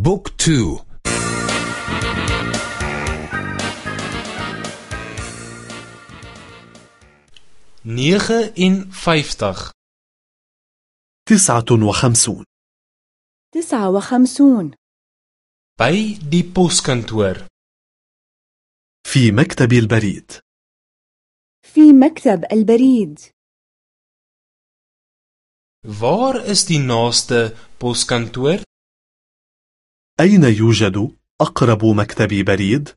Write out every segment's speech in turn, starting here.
Boek twee. Nege en vyftig تسعة وخمسون. تسعة وخمسون. By die poskantoor في مكتب البريد. في مكتب البريد. Waar is die naaste poskantoor? أين يوجد أقرب مكتب بريد؟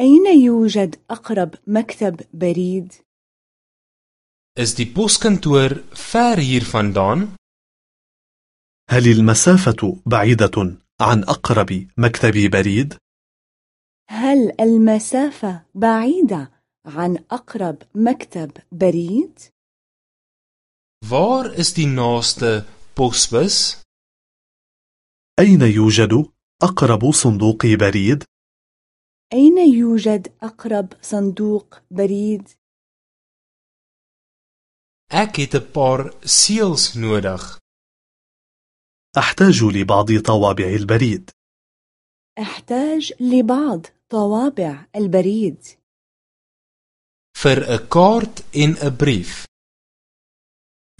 أين يوجد أقرب مكتب بريد؟ Is die poskantoor ver hiervandaan? هل المسافة بعيدة عن أقرب مكتب بريد؟ هل المسافة بعيدة عن أقرب مكتب بريد؟ Waar is die naaste posbus? أين يوجد أقرب صندوق بريد؟ أين يوجد أقرب صندوق بريد؟ Ek het 'n paar seels nodig. أحتاج لبعض طوابع البريد أحتاج لبعض طوابع البريد vir 'n kaart en 'n brief.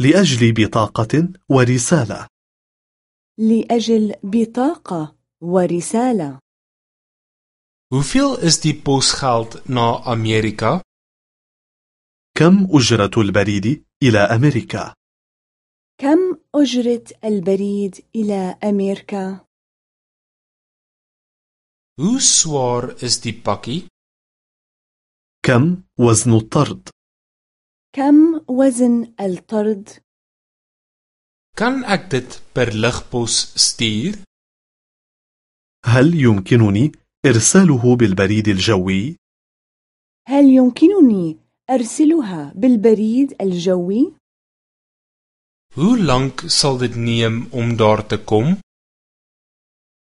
لأجل بطاقة ورسالة لأجل بطاقة ورسالة Hoeveel is die posgeld na Amerika? كم أجرة البريد إلى أمريكا؟ كم أجرة البريد إلى أمريكا؟ Hoe swaar is die pakkie? كم وزن الطرد؟ كم وزن الطرد؟ Kan ek dit per stuur? هل يمكنني إرساله بالبريد الجوي؟ هل يمكنني أرسلها بالبريد الجوي؟ Hoe lank sal dit neem om daar te kom?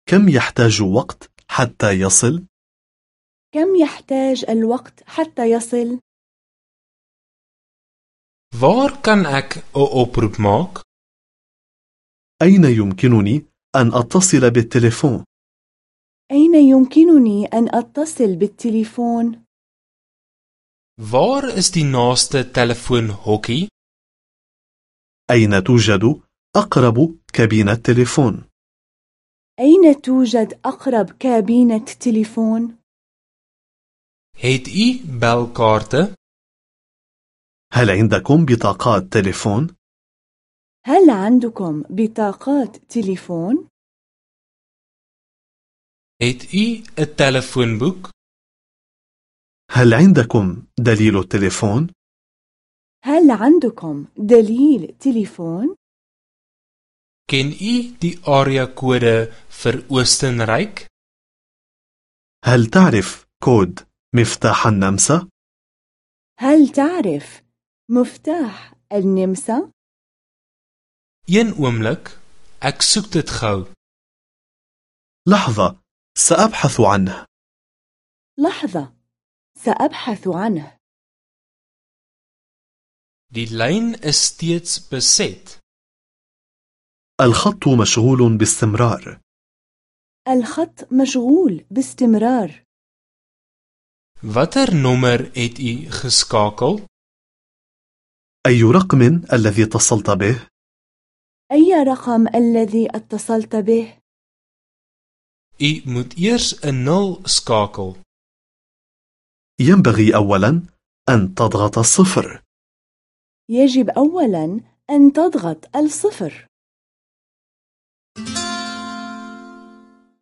كم يحتاج وقت حتى يصل؟ كم يحتاج الوقت حتى يصل؟ Waar kan ek 'n oproep maak? أين يمكنني أن أتصل بالتليفون؟ أين يمكنني أن أتصل بالتليفون؟ Waar is die naaste telefoonhokkie? أين توجد أقرب كابينة تليفون؟ أين توجد أقرب كابينة تليفون؟ Het u belkaarte? هل عندكم بطاقات تليفون؟ هل عندكم بطاقات تليفون؟ Het u 'n telefoonboek? هل عندكم دليل التليفون؟ هل عندكم دليل تليفون؟ Ken u die area kode vir Oostenryk? هل تعرف كود مفتاح النمسا؟ هل تعرف مفتاح النمسا؟ Een oomblik, ek soek dit gou. لحظة سأبحث عنه لحظة سأبحث عنه Die lyn is steeds beset. الخط مشغول باستمرار الخط مشغول باستمرار Watter nommer het u geskakel? أي رقم الذي اتصلت به؟ أي رقم الذي اتصلت به؟ U moet eers 'n 0 skakel. ينبغي أولا أن تضغط الصفر يجب أولا أن تضغط الصفر